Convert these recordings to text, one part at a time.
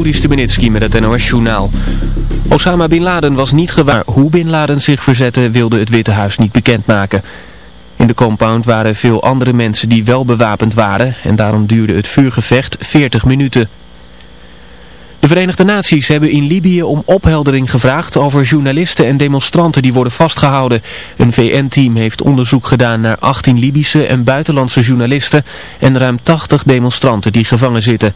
Juri Stubenitski met het NOS-journaal. Osama Bin Laden was niet gewaar. Hoe Bin Laden zich verzette wilde het Witte Huis niet bekendmaken. In de compound waren veel andere mensen die wel bewapend waren en daarom duurde het vuurgevecht 40 minuten. De Verenigde Naties hebben in Libië om opheldering gevraagd over journalisten en demonstranten die worden vastgehouden. Een VN-team heeft onderzoek gedaan naar 18 Libische en buitenlandse journalisten en ruim 80 demonstranten die gevangen zitten.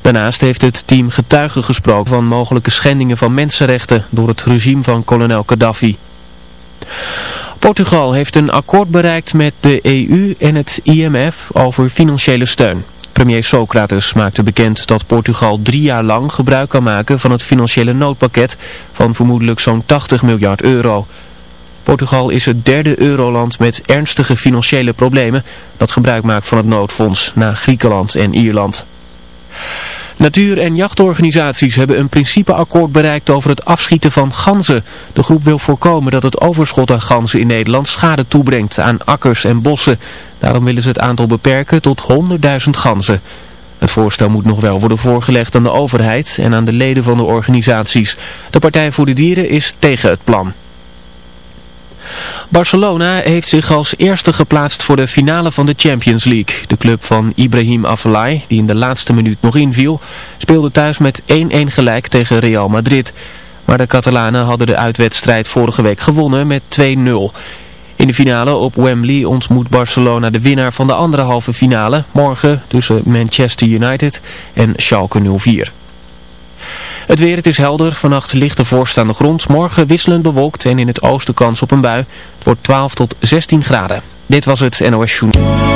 Daarnaast heeft het team getuigen gesproken van mogelijke schendingen van mensenrechten door het regime van kolonel Gaddafi. Portugal heeft een akkoord bereikt met de EU en het IMF over financiële steun. Premier Socrates maakte bekend dat Portugal drie jaar lang gebruik kan maken van het financiële noodpakket van vermoedelijk zo'n 80 miljard euro. Portugal is het derde euroland met ernstige financiële problemen dat gebruik maakt van het noodfonds na Griekenland en Ierland. Natuur- en jachtorganisaties hebben een principeakkoord bereikt over het afschieten van ganzen. De groep wil voorkomen dat het overschot aan ganzen in Nederland schade toebrengt aan akkers en bossen. Daarom willen ze het aantal beperken tot 100.000 ganzen. Het voorstel moet nog wel worden voorgelegd aan de overheid en aan de leden van de organisaties. De Partij voor de Dieren is tegen het plan. Barcelona heeft zich als eerste geplaatst voor de finale van de Champions League. De club van Ibrahim Afellay, die in de laatste minuut nog inviel, speelde thuis met 1-1 gelijk tegen Real Madrid. Maar de Catalanen hadden de uitwedstrijd vorige week gewonnen met 2-0. In de finale op Wembley ontmoet Barcelona de winnaar van de andere halve finale, morgen tussen Manchester United en Schalke 04. Het weer, het is helder. Vannacht ligt de voorstaande grond. Morgen wisselend bewolkt en in het oosten kans op een bui. Het wordt 12 tot 16 graden. Dit was het NOS Journal.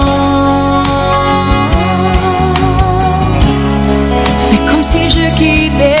longe que Deus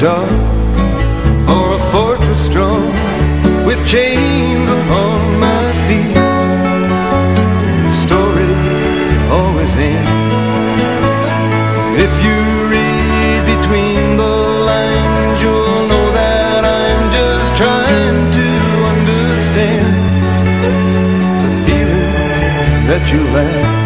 dark Or a fortress strong With chains upon my feet. The Stories always end If you read between the lines You'll know that I'm just trying to understand The feelings that you left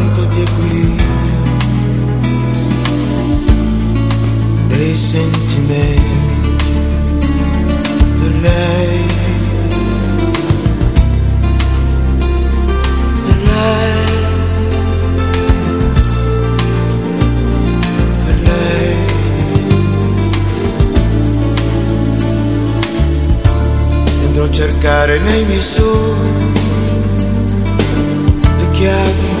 di sentimenti per lei, per lei, per cercare nei miei sogni le chiavi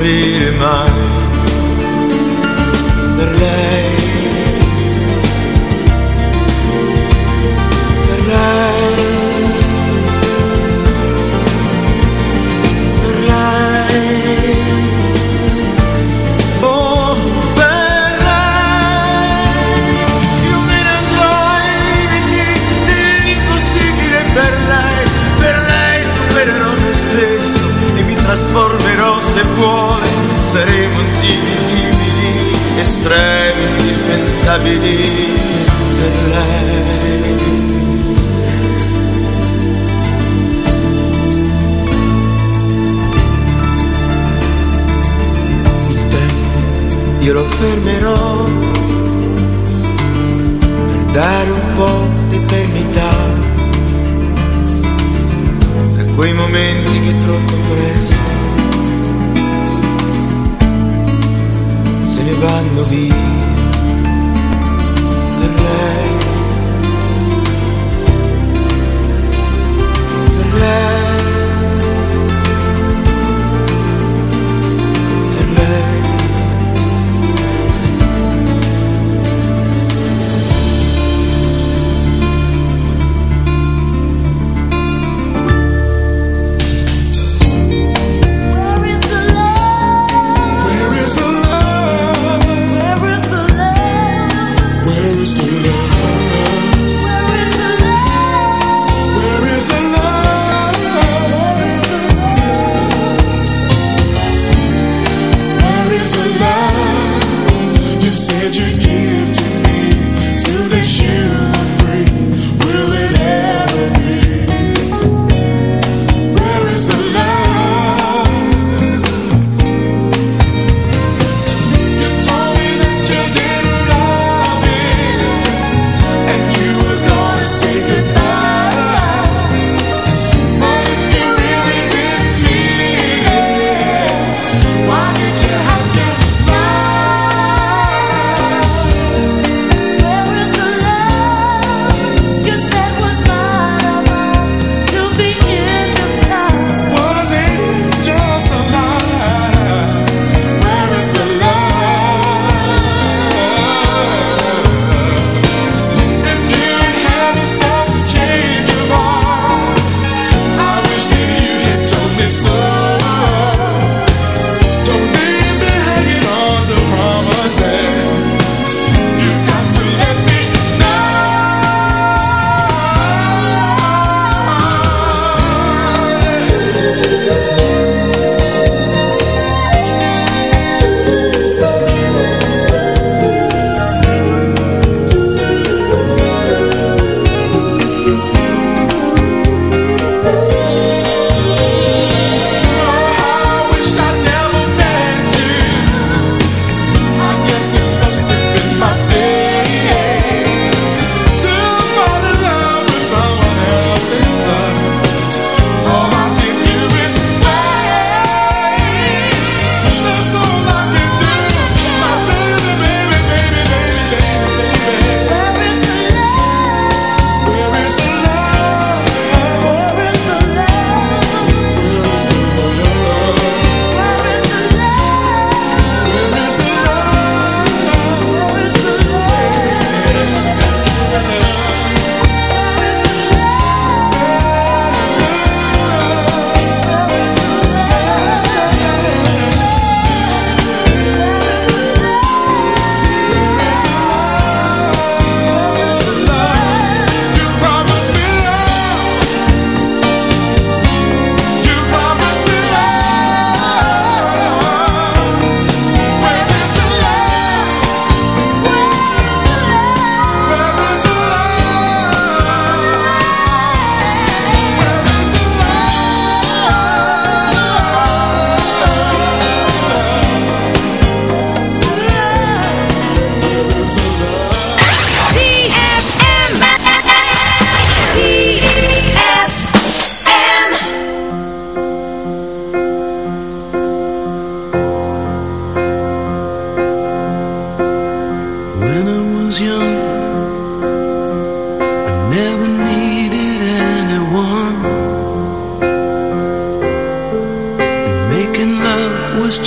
body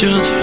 just